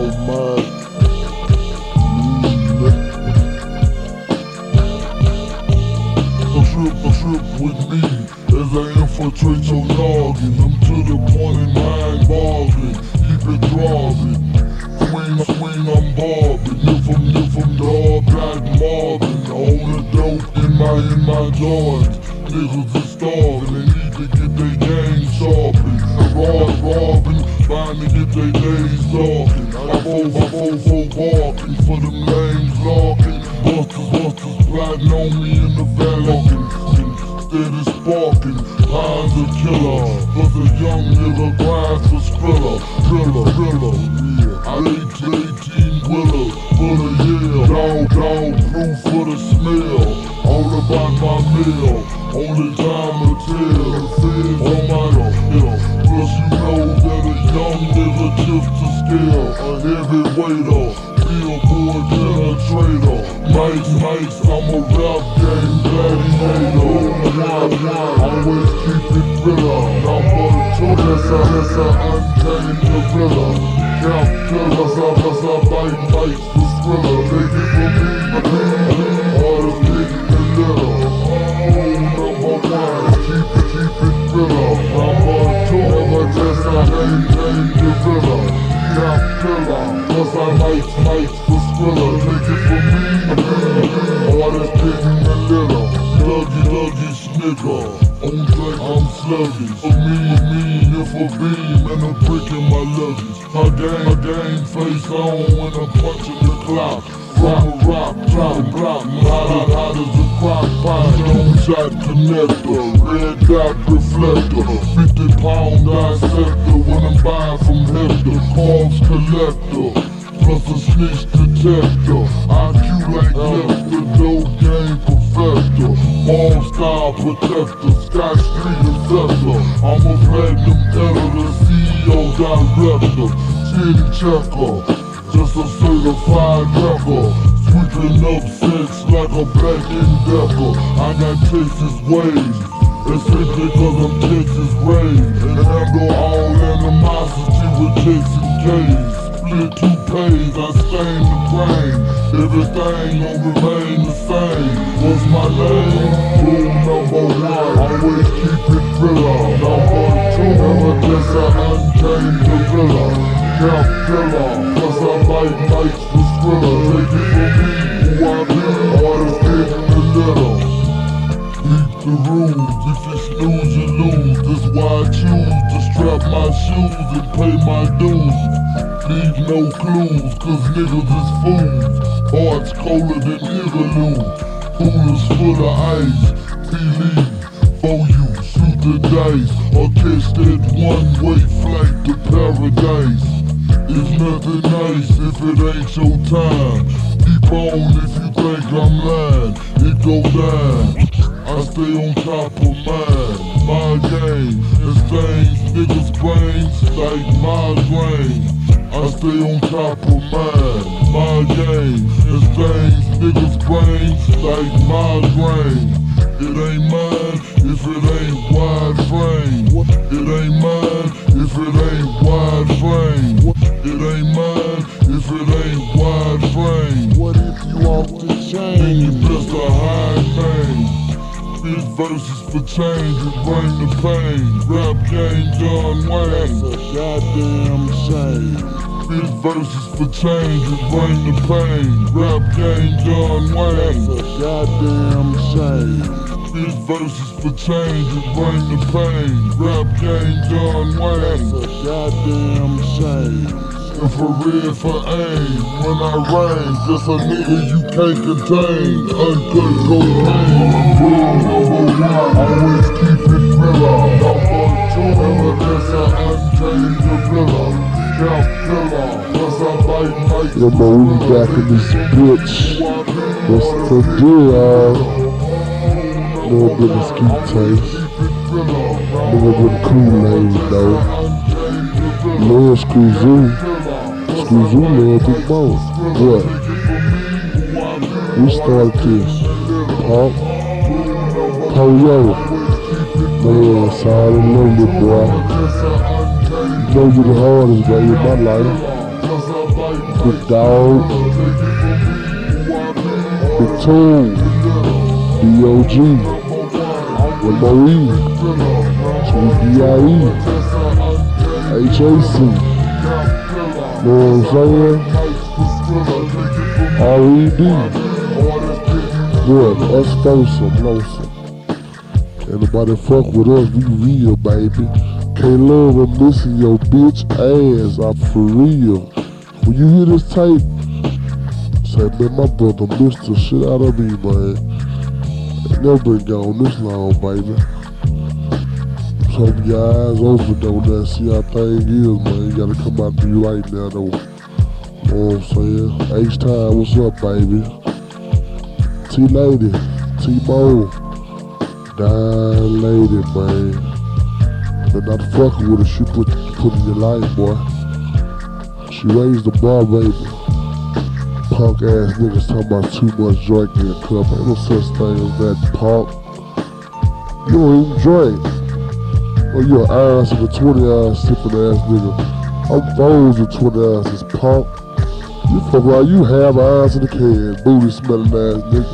Mud. A trip, with me as I infiltrate your noggin. I'm to the point in mind bargain. Keep it throbbing. Swing, swing, I'm bobbing. If I'm, if I'm dog, got mobbing. All the dope in my, in my joints. Niggas are starving. They need to get their game sharpened. Rob, robbing, to get their days talking. Four, I four, four barking for them lames locking. Busters, busters plotting on me in the valley. Steady sparking, lines a killer. Cause a young nigga grinds for skrilla. Driller, driller. I 18 wheeler Mike, Mike, I'm a rap game gladiator. One, always keep it thriller. Number two, that's a, that's a untamed gorilla. Count killers, I bust I bite mics for thriller. Take it from me, or Dougie, snicker. On drink, I'm sluggish. A mean, mean, if a beam and a brick in my luggage. My game, my game face on when I'm punching the clock. A rock, drop, drop, hot, hot as a crock pot. Drone shot connector, red dot reflector. 50 pound dissector when I'm buying from Hector. Carbs collector plus a snitch detector. IQ like Lester, no game investor. Mom's time protector, Sky Street assessor. I'm a platinum editor, CEO director, city checker. Just a certified wrecker. Sweeping up sex like a black endeavor. I got Texas ways. It's simply cause I'm Texas raised. And handle all animosity with Texas gaze. 50 Ks, I stay the brain. Everything gon' remain the same. What's my name? Rule number one, always keep it real. Number two, never guess I unchained the villa. Cap killer, plus I bite nights for thriller. Take it from me, who I be, artist taking the little. Keep the rules, if it's snooze you lose That's why I choose to strap my shoes and pay my dues Leave no clues, cause niggas is fools. Hearts colder than Igloo. Coolers full of ice. Believe, for you, shoot the dice. Or catch that one-way flight to paradise. It's nothing nice if it ain't your time. Keep on if you think I'm lying. It go down. I stay on top of mine. My game is things, niggas' brains like migraine. I stay on top of mine. My game is things, niggas' brains like migraine. It ain't mine if it ain't wide frame. It ain't mine These verses for change and bring the pain. Rap game That's Wayne. a goddamn shame. These verses for change and bring the pain. Rap game That's Wayne. a goddamn shame. These verses for change and bring the pain. Rap game That's Wayne. a goddamn shame looking for red for aim. When I rain, just a nigga you can't contain. Uncut cocaine, rule number one. Always keep it realer. Number two, ever that's an unchangeability. Cap killer, plus I bite mics. Back in this bitch. What's the deal? Little bit of ski taste. bit of Kool-Aid though. Little Screw Zoo love big boss. What? We started this. Pop. Pollo. Man, sorry, love you, boy. You know you the hardest, baby, in my life. Big dog. Big Toon. B.O.G. With Marie. Sweet D.I.E. Know what I'm saying? R.E.D. Good. Us first, Blosa. Can't fuck with us, we real, baby. Can't love or missing your bitch ass, I'm for real. When you hear this tape, say, man, my brother missed the shit out of me, man. Never been gone this long, baby. So your eyes open though, now see how thing is, man. You gotta come out to you right now, though. Know what I'm saying? H-Time, what's up, baby? T-Lady, T-Mo. Dying lady, man. But not fucking with her, she put, put in your life, boy. She raised the bar, baby. Punk ass niggas talking about too much drink in a cup. Ain't no such thing as that, punk. You don't even drink. Oh, you an ass of a 20 ounce sipping ass nigga. I'm foes with 20 ounces, punk. You fuck around, you have eyes in the can, booty smelling ass nigga.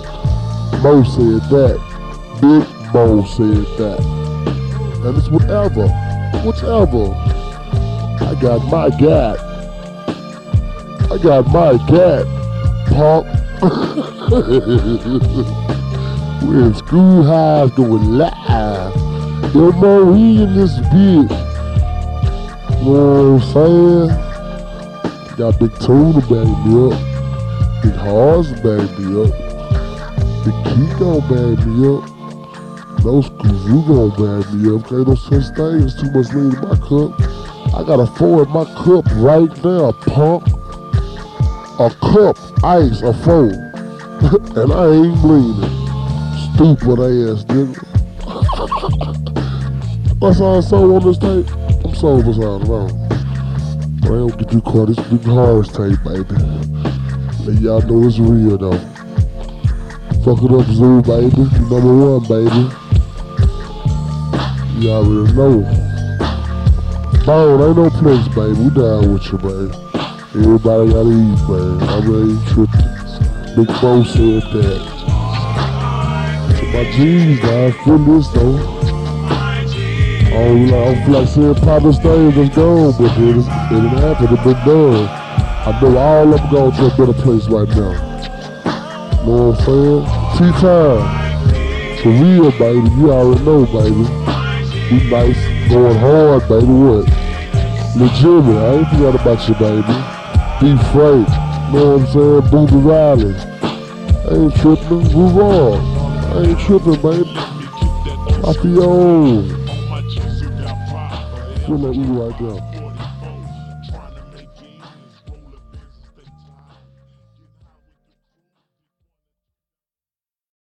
Mo said that. Big Mo said that. And it's whatever. Whatever. I got my gat. I got my gat, punk. We're in school highs going live. Yo, Marie in this bitch. You Know what I'm saying? Got Big Tuna back me up. Big Hars back me up. Big Kiko back me up. No schools, you gonna back me up. Ain't no such thing as too much lean in my cup. I got a four in my cup right now, punk. A cup, ice, a four. and I ain't bleeding. Stupid ass nigga. All I saw on this tape. I'm sober all alone. But I don't get you caught. This big horror tape, baby. Let y'all know it's real though. Fuck it up, Zoo, baby. Number one, baby. You already know. Bone, ain't no place, baby. We down with you, baby. Everybody gotta eat, man. I'm ready tripping. Big Bo said that. My jeans, I feel this though. Oh, you know, I don't feel like saying Papa Stay was gone, but it, didn't happen. It been done. I know all of them going to a better place right now. Know what I'm saying? Tea time. For real, baby. You already know, baby. Be nice, going hard, baby. What? Legitimate. I ain't forgot about you, baby. Be Frank. Know what I'm saying? Booby Riley. I ain't tripping. Move on. I ain't tripping, baby. I feel old. Feel like we right there.